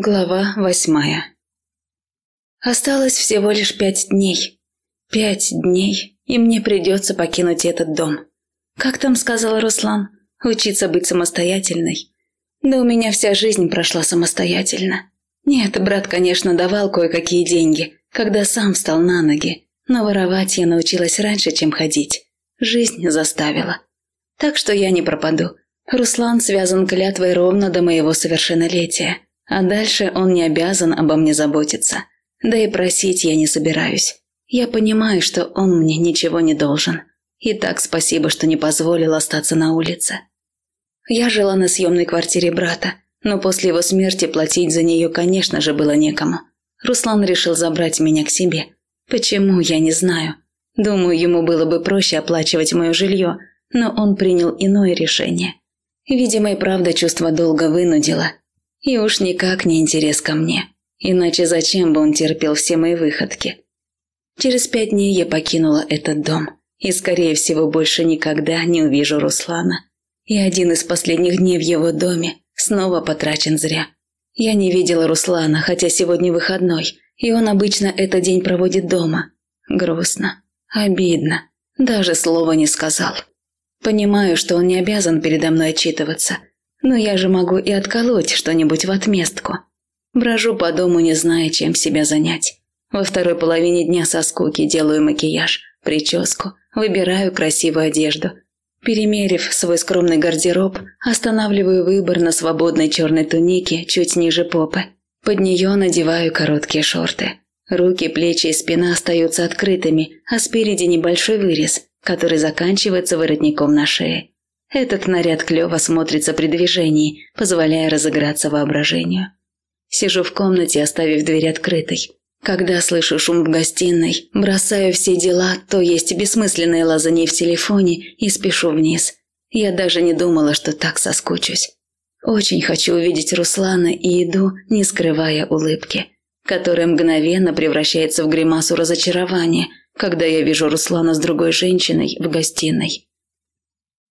Глава восьмая Осталось всего лишь пять дней. Пять дней, и мне придется покинуть этот дом. Как там сказал Руслан? Учиться быть самостоятельной. Да у меня вся жизнь прошла самостоятельно. Нет, брат, конечно, давал кое-какие деньги, когда сам встал на ноги, но воровать я научилась раньше, чем ходить. Жизнь заставила. Так что я не пропаду. Руслан связан клятвой ровно до моего совершеннолетия. А дальше он не обязан обо мне заботиться. Да и просить я не собираюсь. Я понимаю, что он мне ничего не должен. И так спасибо, что не позволил остаться на улице. Я жила на съемной квартире брата, но после его смерти платить за нее, конечно же, было некому. Руслан решил забрать меня к себе. Почему, я не знаю. Думаю, ему было бы проще оплачивать мое жилье, но он принял иное решение. Видимо, и правда чувство долга вынудило, и уж никак не интерес ко мне. Иначе зачем бы он терпел все мои выходки? Через пять дней я покинула этот дом. И, скорее всего, больше никогда не увижу Руслана. И один из последних дней в его доме снова потрачен зря. Я не видела Руслана, хотя сегодня выходной, и он обычно этот день проводит дома. Грустно, обидно, даже слова не сказал. Понимаю, что он не обязан передо мной отчитываться, но я же могу и отколоть что-нибудь в отместку. Брожу по дому, не зная, чем себя занять. Во второй половине дня со скуки делаю макияж, прическу, выбираю красивую одежду. Перемерив свой скромный гардероб, останавливаю выбор на свободной черной тунике чуть ниже попы. Под нее надеваю короткие шорты. Руки, плечи и спина остаются открытыми, а спереди небольшой вырез, который заканчивается воротником на шее. Этот наряд клево смотрится при движении, позволяя разыграться воображению. Сижу в комнате, оставив дверь открытой. Когда слышу шум в гостиной, бросаю все дела, то есть бессмысленные лазанье в телефоне и спешу вниз. Я даже не думала, что так соскучусь. Очень хочу увидеть Руслана и иду, не скрывая улыбки, которая мгновенно превращается в гримасу разочарования, когда я вижу Руслана с другой женщиной в гостиной.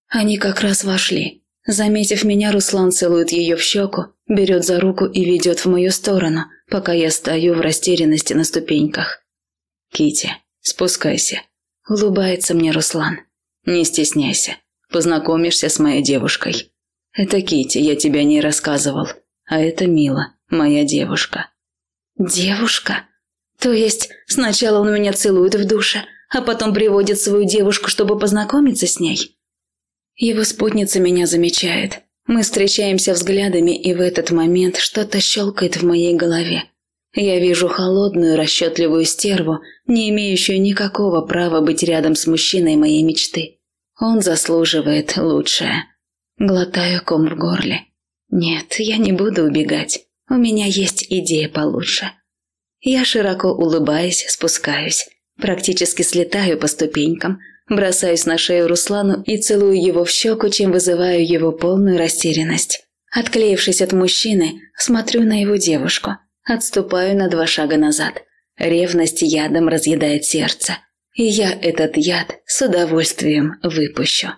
Они как раз вошли. Заметив меня, Руслан целует ее в щеку, берет за руку и ведет в мою сторону, пока я стою в растерянности на ступеньках. Кити, спускайся. Улыбается мне Руслан. Не стесняйся. Познакомишься с моей девушкой. Это Кити, я тебя не рассказывал. А это Мила, моя девушка. Девушка? То есть сначала он меня целует в душе, а потом приводит свою девушку, чтобы познакомиться с ней? Его спутница меня замечает. Мы встречаемся взглядами, и в этот момент что-то щелкает в моей голове. Я вижу холодную, расчетливую стерву, не имеющую никакого права быть рядом с мужчиной моей мечты. Он заслуживает лучшее. Глотаю ком в горле. Нет, я не буду убегать. У меня есть идея получше. Я широко улыбаясь, спускаюсь. Практически слетаю по ступенькам, Бросаюсь на шею Руслану и целую его в щеку, чем вызываю его полную растерянность. Отклеившись от мужчины, смотрю на его девушку. Отступаю на два шага назад. Ревность ядом разъедает сердце. И я этот яд с удовольствием выпущу.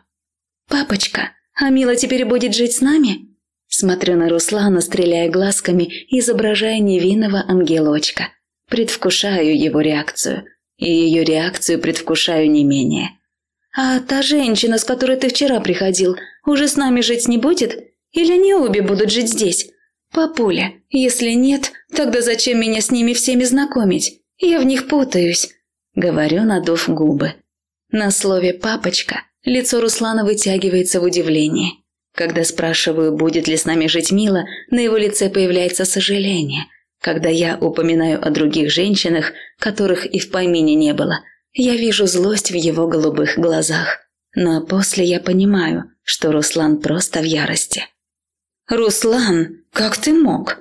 «Папочка, а Мила теперь будет жить с нами?» Смотрю на Руслана, стреляя глазками, изображая невинного ангелочка. Предвкушаю его реакцию. И ее реакцию предвкушаю не менее. «А та женщина, с которой ты вчера приходил, уже с нами жить не будет? Или они обе будут жить здесь? Папуля, если нет, тогда зачем меня с ними всеми знакомить? Я в них путаюсь», — говорю, надув губы. На слове «папочка» лицо Руслана вытягивается в удивлении. Когда спрашиваю, будет ли с нами жить Мила, на его лице появляется сожаление. Когда я упоминаю о других женщинах, которых и в помине не было, я вижу злость в его голубых глазах, но после я понимаю, что Руслан просто в ярости. «Руслан, как ты мог?»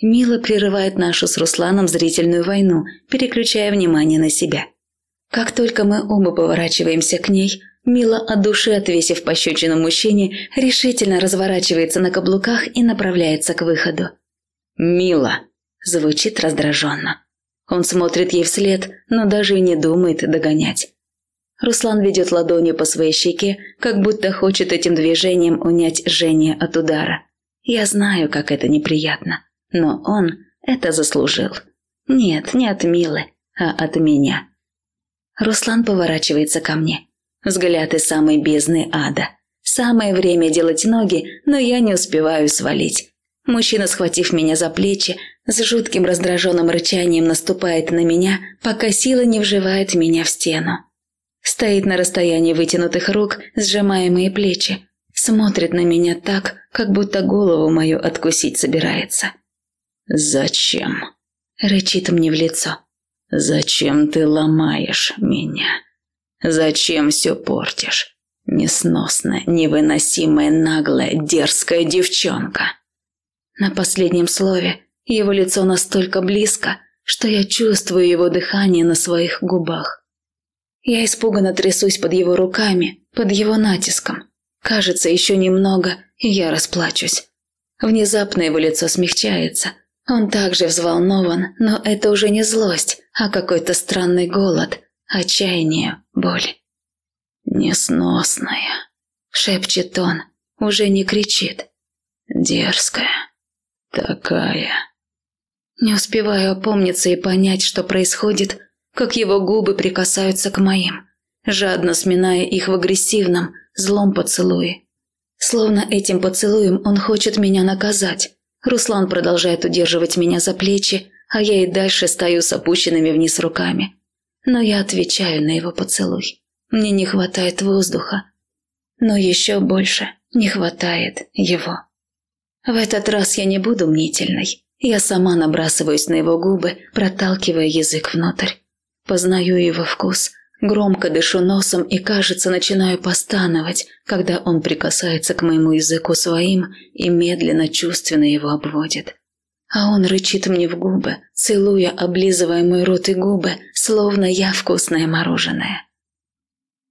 Мила прерывает нашу с Русланом зрительную войну, переключая внимание на себя. Как только мы оба поворачиваемся к ней, Мила от души отвесив пощечину мужчине, решительно разворачивается на каблуках и направляется к выходу. «Мила!» – звучит раздраженно. Он смотрит ей вслед, но даже и не думает догонять. Руслан ведет ладонью по своей щеке, как будто хочет этим движением унять Жене от удара. Я знаю, как это неприятно. Но он это заслужил. Нет, не от Милы, а от меня. Руслан поворачивается ко мне. Взгляд из самой бездны ада. Самое время делать ноги, но я не успеваю свалить. Мужчина, схватив меня за плечи, с жутким раздраженным рычанием наступает на меня, пока сила не вживает меня в стену. Стоит на расстоянии вытянутых рук, сжимая мои плечи. Смотрит на меня так, как будто голову мою откусить собирается. «Зачем?» – рычит мне в лицо. «Зачем ты ломаешь меня? Зачем все портишь? Несносная, невыносимая, наглая, дерзкая девчонка!» На последнем слове его лицо настолько близко, что я чувствую его дыхание на своих губах. Я испуганно трясусь под его руками, под его натиском. Кажется, еще немного, и я расплачусь. Внезапно его лицо смягчается. Он также взволнован, но это уже не злость, а какой-то странный голод, отчаяние, боль. «Несносная», — шепчет он, уже не кричит. «Дерзкая, такая». Не успеваю опомниться и понять, что происходит, как его губы прикасаются к моим, жадно сминая их в агрессивном, злом поцелуе. Словно этим поцелуем он хочет меня наказать. Руслан продолжает удерживать меня за плечи, а я и дальше стою с опущенными вниз руками. Но я отвечаю на его поцелуй. Мне не хватает воздуха. Но еще больше не хватает его. В этот раз я не буду мнительной. Я сама набрасываюсь на его губы, проталкивая язык внутрь. Познаю его вкус, громко дышу носом и, кажется, начинаю постановать, когда он прикасается к моему языку своим и медленно, чувственно его обводит. А он рычит мне в губы, целуя, облизывая мой рот и губы, словно я вкусное мороженое.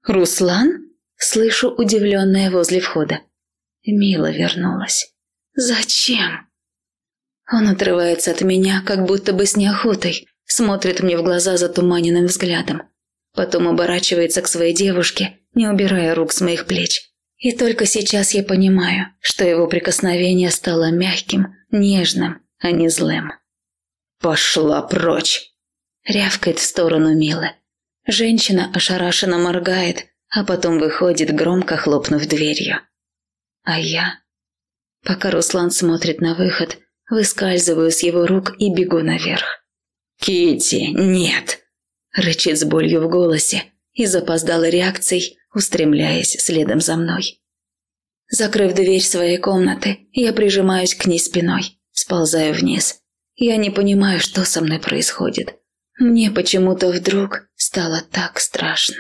«Руслан?» – слышу удивленное возле входа. Мила вернулась. «Зачем?» Он отрывается от меня, как будто бы с неохотой, смотрит мне в глаза затуманенным взглядом. Потом оборачивается к своей девушке, не убирая рук с моих плеч. И только сейчас я понимаю, что его прикосновение стало мягким, нежным, а не злым. «Пошла прочь!» – рявкает в сторону Милы. Женщина ошарашенно моргает, а потом выходит, громко хлопнув дверью. А я... Пока Руслан смотрит на выход, Выскальзываю с его рук и бегу наверх. Кити, нет!» – рычит с болью в голосе и запоздала реакцией, устремляясь следом за мной. Закрыв дверь своей комнаты, я прижимаюсь к ней спиной, сползаю вниз. Я не понимаю, что со мной происходит. Мне почему-то вдруг стало так страшно.